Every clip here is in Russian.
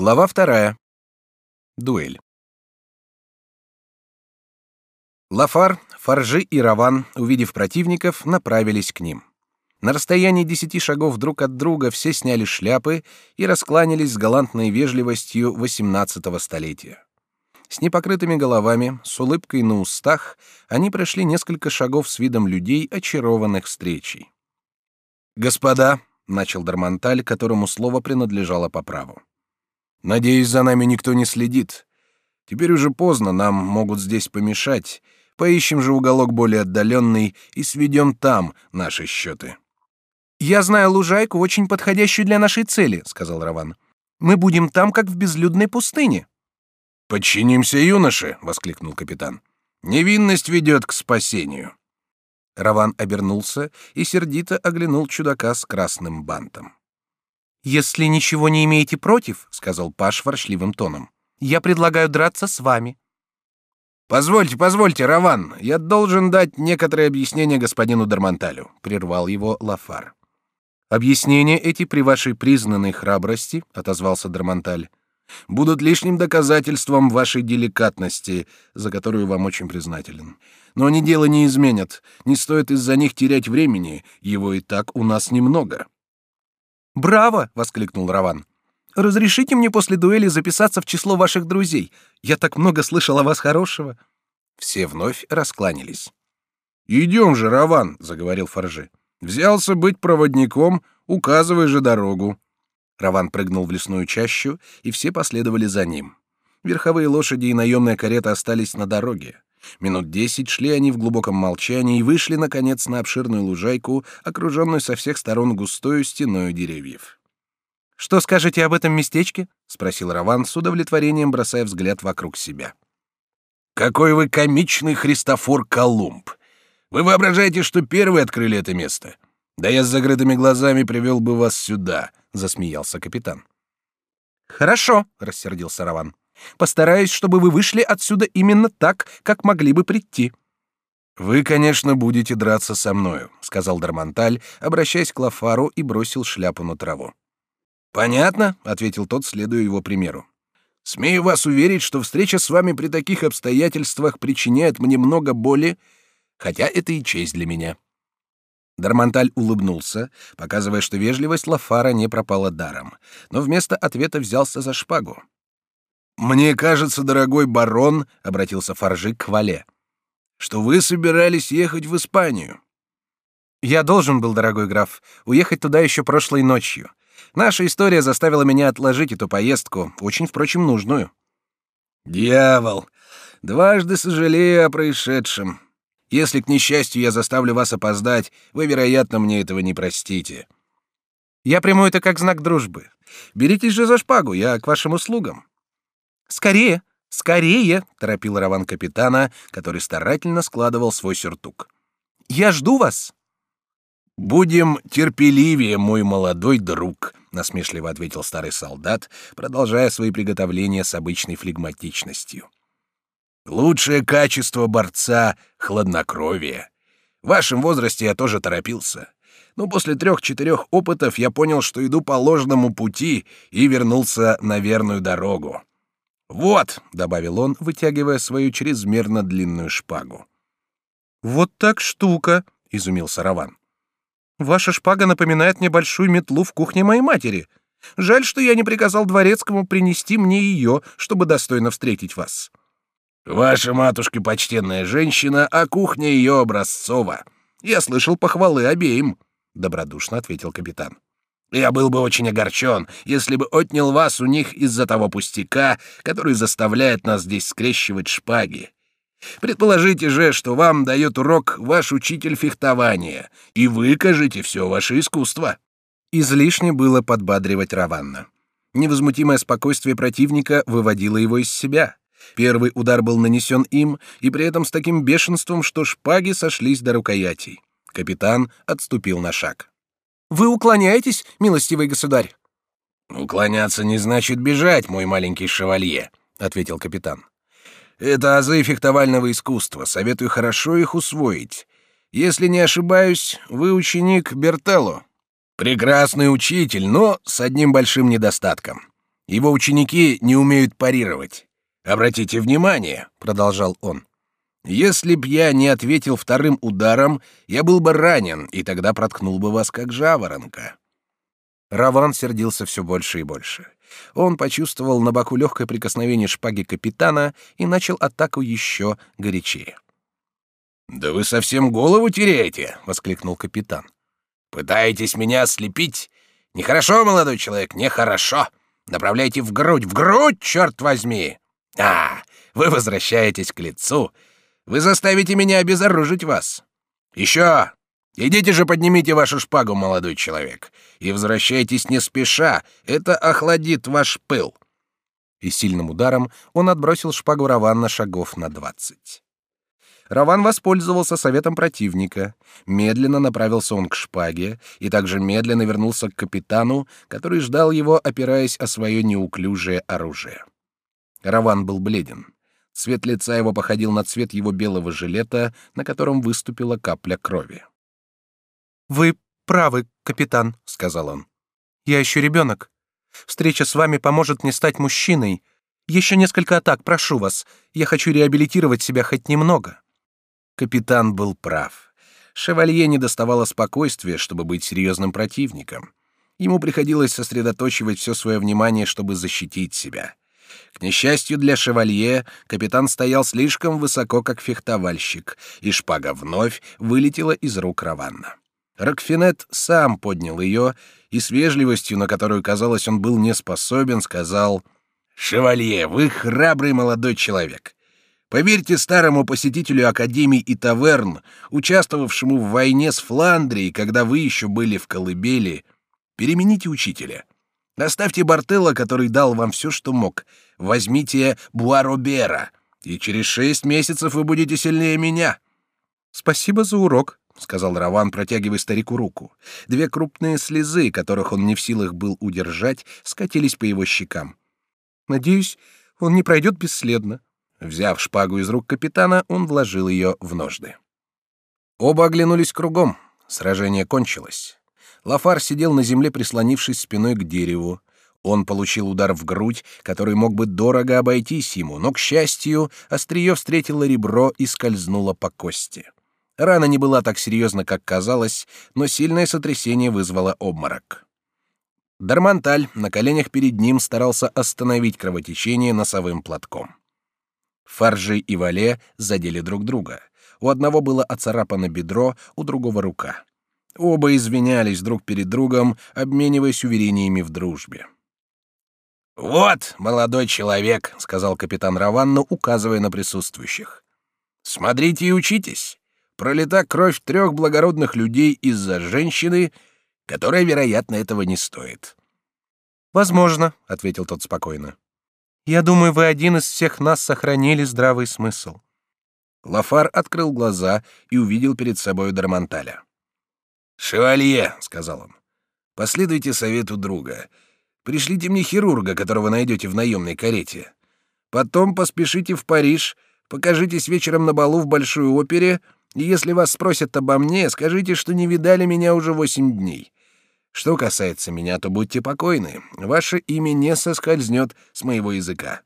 Глава вторая. Дуэль. Лафар, Фаржи и Раван, увидев противников, направились к ним. На расстоянии десяти шагов друг от друга все сняли шляпы и раскланялись с галантной вежливостью XVIII столетия. С непокрытыми головами, с улыбкой на устах, они прошли несколько шагов с видом людей, очарованных встречей. «Господа», — начал Дармонталь, которому слово принадлежало по праву, — «надеюсь, за нами никто не следит. Теперь уже поздно, нам могут здесь помешать. Поищем же уголок более отдаленный и сведем там наши счеты». «Я знаю лужайку, очень подходящую для нашей цели», — сказал Раван. «Мы будем там, как в безлюдной пустыне». «Подчинимся, юноше!» — воскликнул капитан. «Невинность ведет к спасению». Раван обернулся и сердито оглянул чудака с красным бантом. «Если ничего не имеете против, — сказал Паш ворчливым тоном, — я предлагаю драться с вами». «Позвольте, позвольте, Раван, я должен дать некоторые объяснения господину Дармонталю», — прервал его Лафар. Объяснения эти при вашей признанной храбрости, отозвался Драмонталь, будут лишним доказательством вашей деликатности, за которую вам очень признателен. Но они дело не изменят. Не стоит из-за них терять времени, его и так у нас немного. Браво, воскликнул Раван. Разрешите мне после дуэли записаться в число ваших друзей. Я так много слышал о вас хорошего. Все вновь раскланялись. Идем же, Раван, заговорил Фаржи. Взялся быть проводником, указывай же дорогу. Раван прыгнул в лесную чащу, и все последовали за ним. Верховые лошади и наемная карета остались на дороге. Минут десять шли они в глубоком молчании и вышли, наконец, на обширную лужайку, окруженную со всех сторон густою стеною деревьев. «Что скажете об этом местечке?» — спросил Раван с удовлетворением, бросая взгляд вокруг себя. «Какой вы комичный Христофор Колумб! Вы воображаете, что первые открыли это место? Да я с закрытыми глазами привел бы вас сюда, засмеялся капитан. Хорошо, рассердился Раван. Постараюсь, чтобы вы вышли отсюда именно так, как могли бы прийти. Вы, конечно, будете драться со мною, сказал Дармонталь, обращаясь к Лафару и бросил шляпу на траву. Понятно, ответил тот, следуя его примеру. Смею вас уверить, что встреча с вами при таких обстоятельствах причиняет мне много боли хотя это и честь для меня. Дармонталь улыбнулся, показывая, что вежливость Лафара не пропала даром, но вместо ответа взялся за шпагу. «Мне кажется, дорогой барон», — обратился Фаржи к Вале, — «что вы собирались ехать в Испанию». «Я должен был, дорогой граф, уехать туда еще прошлой ночью. Наша история заставила меня отложить эту поездку, очень, впрочем, нужную». «Дьявол! Дважды сожалею о происшедшем. Если, к несчастью, я заставлю вас опоздать, вы, вероятно, мне этого не простите. Я приму это как знак дружбы. Беритесь же за шпагу, я к вашим услугам. Скорее, скорее, торопил Раван капитана, который старательно складывал свой сюртук. Я жду вас. Будем терпеливее, мой молодой друг, насмешливо ответил старый солдат, продолжая свои приготовления с обычной флегматичностью. Лучшее качество борца — хладнокровие. В вашем возрасте я тоже торопился. Но после трех-четырех опытов я понял, что иду по ложному пути и вернулся на верную дорогу. «Вот», — добавил он, вытягивая свою чрезмерно длинную шпагу. «Вот так штука», — изумился Раван. «Ваша шпага напоминает мне большую метлу в кухне моей матери. Жаль, что я не приказал дворецкому принести мне ее, чтобы достойно встретить вас». Ваша матушка почтенная женщина, а кухня ее образцова. Я слышал похвалы обеим, добродушно ответил капитан. Я был бы очень огорчен, если бы отнял вас у них из-за того пустяка, который заставляет нас здесь скрещивать шпаги. Предположите же, что вам дает урок ваш учитель фехтования, и выкажете все ваше искусство. Излишне было подбадривать Раванна. Невозмутимое спокойствие противника выводило его из себя. Первый удар был нанесен им, и при этом с таким бешенством, что шпаги сошлись до рукоятей. Капитан отступил на шаг. «Вы уклоняетесь, милостивый государь?» «Уклоняться не значит бежать, мой маленький шевалье», — ответил капитан. «Это азы фехтовального искусства, советую хорошо их усвоить. Если не ошибаюсь, вы ученик Бертелло. Прекрасный учитель, но с одним большим недостатком. Его ученики не умеют парировать. Обратите внимание, продолжал он. Если б я не ответил вторым ударом, я был бы ранен, и тогда проткнул бы вас как жаворонка. Раван сердился все больше и больше. Он почувствовал на боку легкое прикосновение шпаги капитана и начал атаку еще горячее. «Да вы совсем голову теряете!» — воскликнул капитан. «Пытаетесь меня ослепить? Нехорошо, молодой человек, нехорошо! Направляйте в грудь, в грудь, черт возьми! А, вы возвращаетесь к лицу, вы заставите меня обезоружить вас. Еще! Идите же поднимите вашу шпагу, молодой человек, и возвращайтесь не спеша, это охладит ваш пыл». И сильным ударом он отбросил шпагу Раванна шагов на двадцать. Раван воспользовался советом противника. Медленно направился он к шпаге и также медленно вернулся к капитану, который ждал его, опираясь о свое неуклюжее оружие. Раван был бледен. Цвет лица его походил на цвет его белого жилета, на котором выступила капля крови. «Вы правы, капитан», — сказал он. «Я еще ребенок. Встреча с вами поможет мне стать мужчиной. Еще несколько атак, прошу вас. Я хочу реабилитировать себя хоть немного». Капитан был прав. Шевалье не доставало спокойствия, чтобы быть серьезным противником. Ему приходилось сосредоточивать все свое внимание, чтобы защитить себя. К несчастью для шевалье, капитан стоял слишком высоко, как фехтовальщик, и шпага вновь вылетела из рук Раванна. Рокфинет сам поднял ее и с вежливостью, на которую, казалось, он был не способен, сказал «Шевалье, вы храбрый молодой человек. Поверьте старому посетителю Академии и таверн, участвовавшему в войне с Фландрией, когда вы еще были в колыбели, перемените учителя. Оставьте Бартелла, который дал вам все, что мог. Возьмите Буаробера, и через шесть месяцев вы будете сильнее меня». «Спасибо за урок», — сказал Раван, протягивая старику руку. Две крупные слезы, которых он не в силах был удержать, скатились по его щекам. «Надеюсь, он не пройдет бесследно». Взяв шпагу из рук капитана, он вложил ее в ножны. Оба оглянулись кругом. Сражение кончилось. Лафар сидел на земле, прислонившись спиной к дереву. Он получил удар в грудь, который мог бы дорого обойтись ему, но, к счастью, острие встретило ребро и скользнуло по кости. Рана не была так серьезна, как казалось, но сильное сотрясение вызвало обморок. Дарманталь на коленях перед ним старался остановить кровотечение носовым платком. Фаржи и Вале задели друг друга. У одного было оцарапано бедро, у другого рука. Оба извинялись друг перед другом, обмениваясь уверениями в дружбе. «Вот, молодой человек», — сказал капитан Раванну, указывая на присутствующих. «Смотрите и учитесь пролита кровь трех благородных людей из-за женщины, которая, вероятно, этого не стоит. Возможно, ответил тот спокойно. Я думаю, вы один из всех нас сохранили здравый смысл. Лафар открыл глаза и увидел перед собой Дармонталя. «Шевалье», — сказал он, — «последуйте совету друга. Пришлите мне хирурга, которого найдете в наемной карете. Потом поспешите в Париж, покажитесь вечером на балу в Большой опере, и если вас спросят обо мне, скажите, что не видали меня уже восемь дней. Что касается меня, то будьте покойны, ваше имя не соскользнет с моего языка.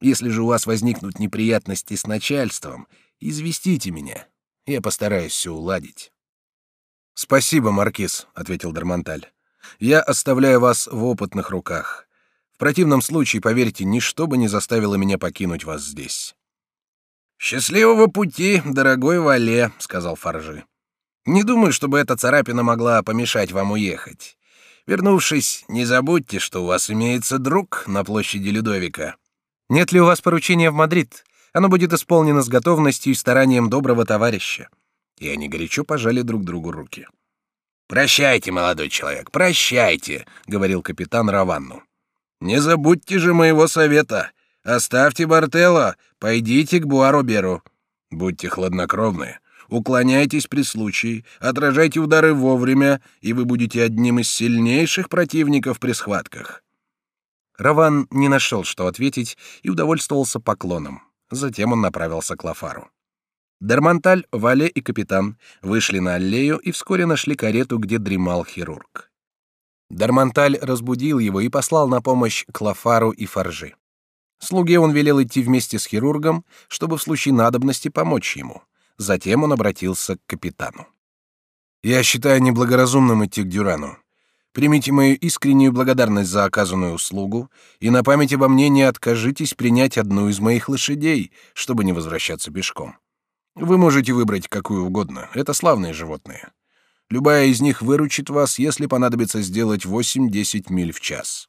Если же у вас возникнут неприятности с начальством, известите меня. Я постараюсь все уладить. Спасибо, маркиз, ответил Дармонталь. Я оставляю вас в опытных руках. В противном случае, поверьте, ничто бы не заставило меня покинуть вас здесь. «Счастливого пути, дорогой Вале», — сказал Фаржи. «Не думаю, чтобы эта царапина могла помешать вам уехать. Вернувшись, не забудьте, что у вас имеется друг на площади Людовика». «Нет ли у вас поручения в Мадрид? Оно будет исполнено с готовностью и старанием доброго товарища». И они горячо пожали друг другу руки. «Прощайте, молодой человек, прощайте», — говорил капитан Раванну. «Не забудьте же моего совета. Оставьте Бартелло, пойдите к Буароберу. Будьте хладнокровны, уклоняйтесь при случае, отражайте удары вовремя, и вы будете одним из сильнейших противников при схватках». Раван не нашел, что ответить, и удовольствовался поклоном. Затем он направился к Лафару. Дерманталь, Вале и капитан вышли на аллею и вскоре нашли карету, где дремал хирург. Дармонталь разбудил его и послал на помощь Клафару и Фаржи. Слуге он велел идти вместе с хирургом, чтобы в случае надобности помочь ему. Затем он обратился к капитану. «Я считаю неблагоразумным идти к Дюрану. Примите мою искреннюю благодарность за оказанную услугу и на память обо мне не откажитесь принять одну из моих лошадей, чтобы не возвращаться пешком. Вы можете выбрать какую угодно. Это славные животные. Любая из них выручит вас, если понадобится сделать 8-10 миль в час.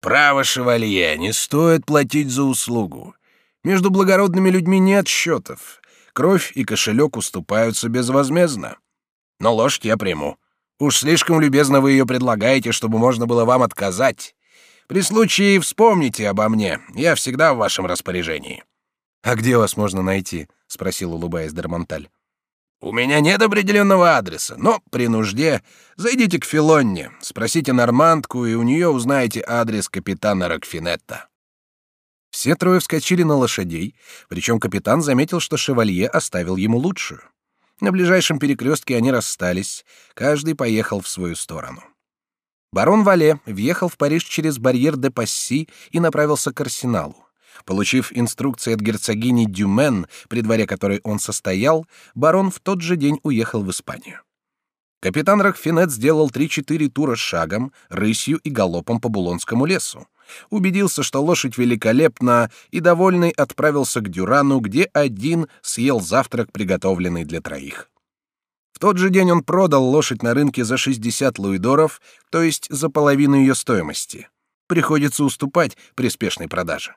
Право, шевалье, не стоит платить за услугу. Между благородными людьми нет счетов. Кровь и кошелек уступаются безвозмездно. Но лошадь я приму. Уж слишком любезно вы ее предлагаете, чтобы можно было вам отказать. При случае вспомните обо мне. Я всегда в вашем распоряжении. А где вас можно найти? спросил улыбаясь Дармонталь. У меня нет определенного адреса, но при нужде зайдите к Филонне, спросите нормандку, и у нее узнаете адрес капитана Рокфинетта. Все трое вскочили на лошадей, причем капитан заметил, что шевалье оставил ему лучшую. На ближайшем перекрестке они расстались, каждый поехал в свою сторону. Барон Вале въехал в Париж через барьер де Пасси и направился к арсеналу. Получив инструкции от герцогини Дюмен, при дворе которой он состоял, барон в тот же день уехал в Испанию. Капитан Рахфинет сделал три-четыре тура шагом, рысью и галопом по Булонскому лесу. Убедился, что лошадь великолепна, и довольный отправился к Дюрану, где один съел завтрак, приготовленный для троих. В тот же день он продал лошадь на рынке за 60 луидоров, то есть за половину ее стоимости. Приходится уступать при спешной продаже.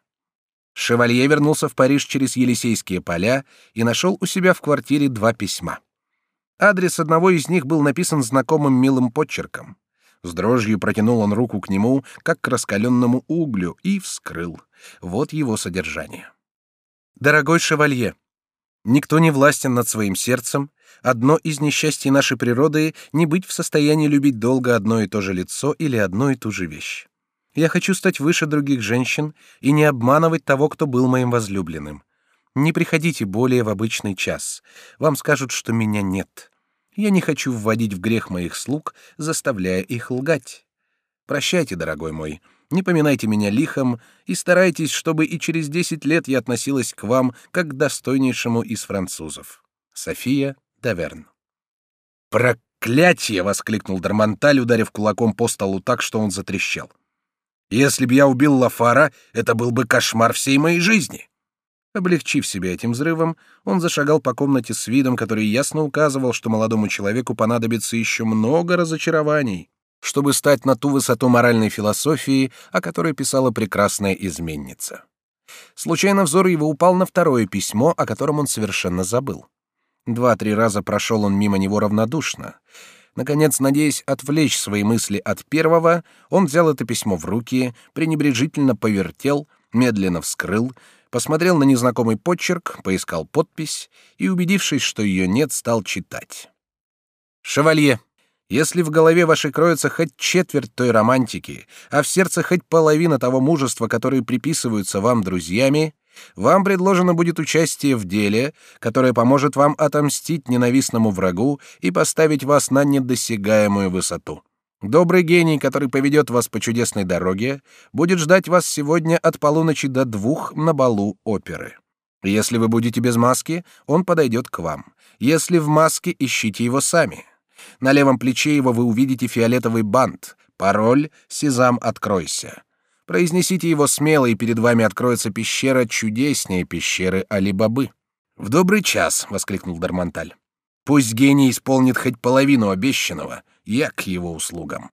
Шевалье вернулся в Париж через Елисейские поля и нашел у себя в квартире два письма. Адрес одного из них был написан знакомым милым почерком. С дрожью протянул он руку к нему, как к раскаленному углю, и вскрыл. Вот его содержание. «Дорогой шевалье, никто не властен над своим сердцем. Одно из несчастий нашей природы — не быть в состоянии любить долго одно и то же лицо или одну и ту же вещь. Я хочу стать выше других женщин и не обманывать того, кто был моим возлюбленным. Не приходите более в обычный час. Вам скажут, что меня нет. Я не хочу вводить в грех моих слуг, заставляя их лгать. Прощайте, дорогой мой. Не поминайте меня лихом и старайтесь, чтобы и через десять лет я относилась к вам как к достойнейшему из французов. София Даверн. Проклятие! воскликнул Дармонталь, ударив кулаком по столу так, что он затрещал. Если б я убил Лафара, это был бы кошмар всей моей жизни. Облегчив себя этим взрывом, он зашагал по комнате с видом, который ясно указывал, что молодому человеку понадобится еще много разочарований, чтобы стать на ту высоту моральной философии, о которой писала прекрасная изменница. Случайно взор его упал на второе письмо, о котором он совершенно забыл. Два-три раза прошел он мимо него равнодушно. Наконец, надеясь отвлечь свои мысли от первого, он взял это письмо в руки, пренебрежительно повертел, медленно вскрыл, посмотрел на незнакомый почерк, поискал подпись и, убедившись, что ее нет, стал читать. «Шевалье, если в голове вашей кроется хоть четверть той романтики, а в сердце хоть половина того мужества, которые приписываются вам друзьями, вам предложено будет участие в деле, которое поможет вам отомстить ненавистному врагу и поставить вас на недосягаемую высоту. Добрый гений, который поведет вас по чудесной дороге, будет ждать вас сегодня от полуночи до двух на балу оперы. Если вы будете без маски, он подойдет к вам. Если в маске, ищите его сами. На левом плече его вы увидите фиолетовый бант. Пароль «Сезам, откройся». Произнесите его смело, и перед вами откроется пещера чудеснее пещеры Али-Бабы. «В добрый час!» — воскликнул Дармонталь. «Пусть гений исполнит хоть половину обещанного, я к его услугам.